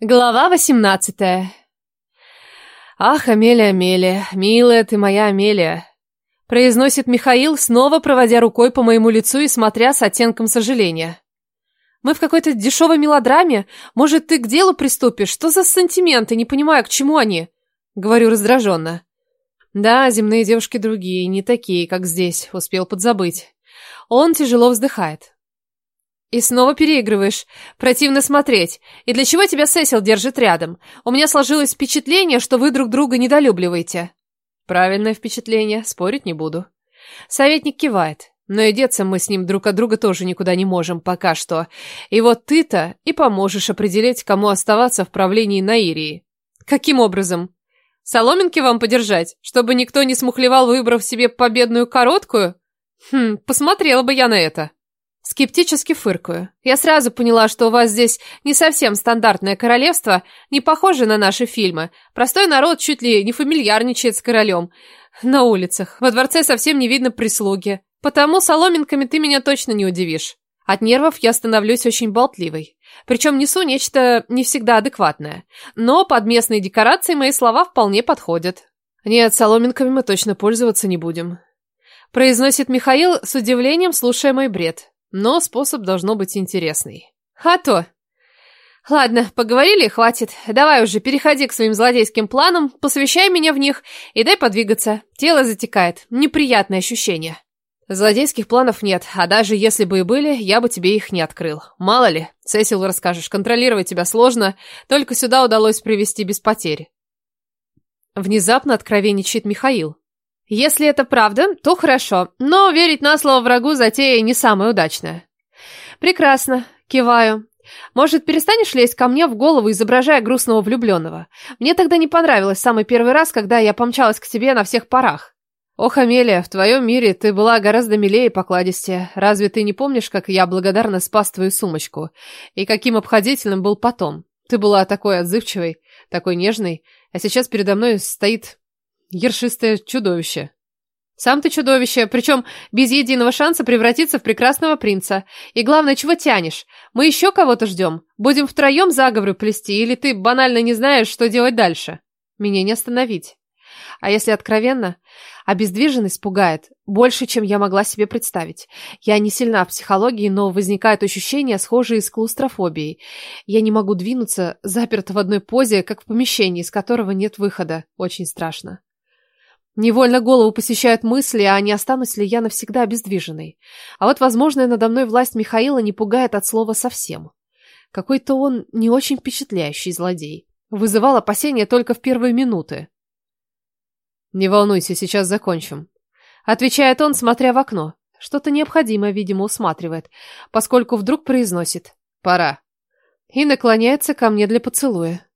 Глава восемнадцатая. Ах, Амелия, Амелия, милая ты моя Амелия, произносит Михаил, снова проводя рукой по моему лицу и смотря с оттенком сожаления. Мы в какой-то дешевой мелодраме? Может, ты к делу приступишь? Что за сантименты? Не понимаю, к чему они? Говорю раздраженно. Да, земные девушки другие, не такие, как здесь, успел подзабыть. Он тяжело вздыхает. И снова переигрываешь. Противно смотреть. И для чего тебя Сесил держит рядом? У меня сложилось впечатление, что вы друг друга недолюбливаете. Правильное впечатление, спорить не буду. Советник кивает. Но и деться мы с ним друг от друга тоже никуда не можем пока что. И вот ты-то и поможешь определить, кому оставаться в правлении Наирии. Каким образом? Соломинки вам подержать, чтобы никто не смухлевал, выбрав себе победную короткую? Хм, посмотрела бы я на это. Скептически фыркаю. Я сразу поняла, что у вас здесь не совсем стандартное королевство, не похоже на наши фильмы. Простой народ чуть ли не фамильярничает с королем. На улицах. Во дворце совсем не видно прислуги. Потому соломинками ты меня точно не удивишь. От нервов я становлюсь очень болтливой. Причем несу нечто не всегда адекватное. Но под местные декорации мои слова вполне подходят. Нет, соломинками мы точно пользоваться не будем. Произносит Михаил с удивлением, слушая мой бред. Но способ должно быть интересный. А то. Ладно, поговорили, хватит. Давай уже, переходи к своим злодейским планам, посвящай меня в них и дай подвигаться. Тело затекает. Неприятное ощущение. Злодейских планов нет, а даже если бы и были, я бы тебе их не открыл. Мало ли, Сесил расскажешь, контролировать тебя сложно, только сюда удалось привести без потерь. Внезапно откровенничает Михаил. Если это правда, то хорошо, но верить на слово врагу затея не самая удачная. Прекрасно, киваю. Может, перестанешь лезть ко мне в голову, изображая грустного влюбленного? Мне тогда не понравилось самый первый раз, когда я помчалась к тебе на всех парах. Ох, Амелия, в твоем мире ты была гораздо милее и покладистее. Разве ты не помнишь, как я благодарно спас твою сумочку? И каким обходительным был потом? Ты была такой отзывчивой, такой нежной, а сейчас передо мной стоит Ершистое чудовище. Сам ты чудовище, причем без единого шанса превратиться в прекрасного принца. И главное, чего тянешь? Мы еще кого-то ждем? Будем втроем заговоры плести, или ты банально не знаешь, что делать дальше? Меня не остановить. А если откровенно, обездвиженность пугает больше, чем я могла себе представить. Я не сильна в психологии, но возникают ощущения, схожие с клаустрофобией. Я не могу двинуться, заперта в одной позе, как в помещении, из которого нет выхода. Очень страшно. Невольно голову посещают мысли, а не останусь ли я навсегда обездвиженной. А вот возможная надо мной власть Михаила не пугает от слова совсем. Какой-то он не очень впечатляющий злодей. Вызывал опасения только в первые минуты. «Не волнуйся, сейчас закончим», — отвечает он, смотря в окно. Что-то необходимое, видимо, усматривает, поскольку вдруг произносит «пора» и наклоняется ко мне для поцелуя.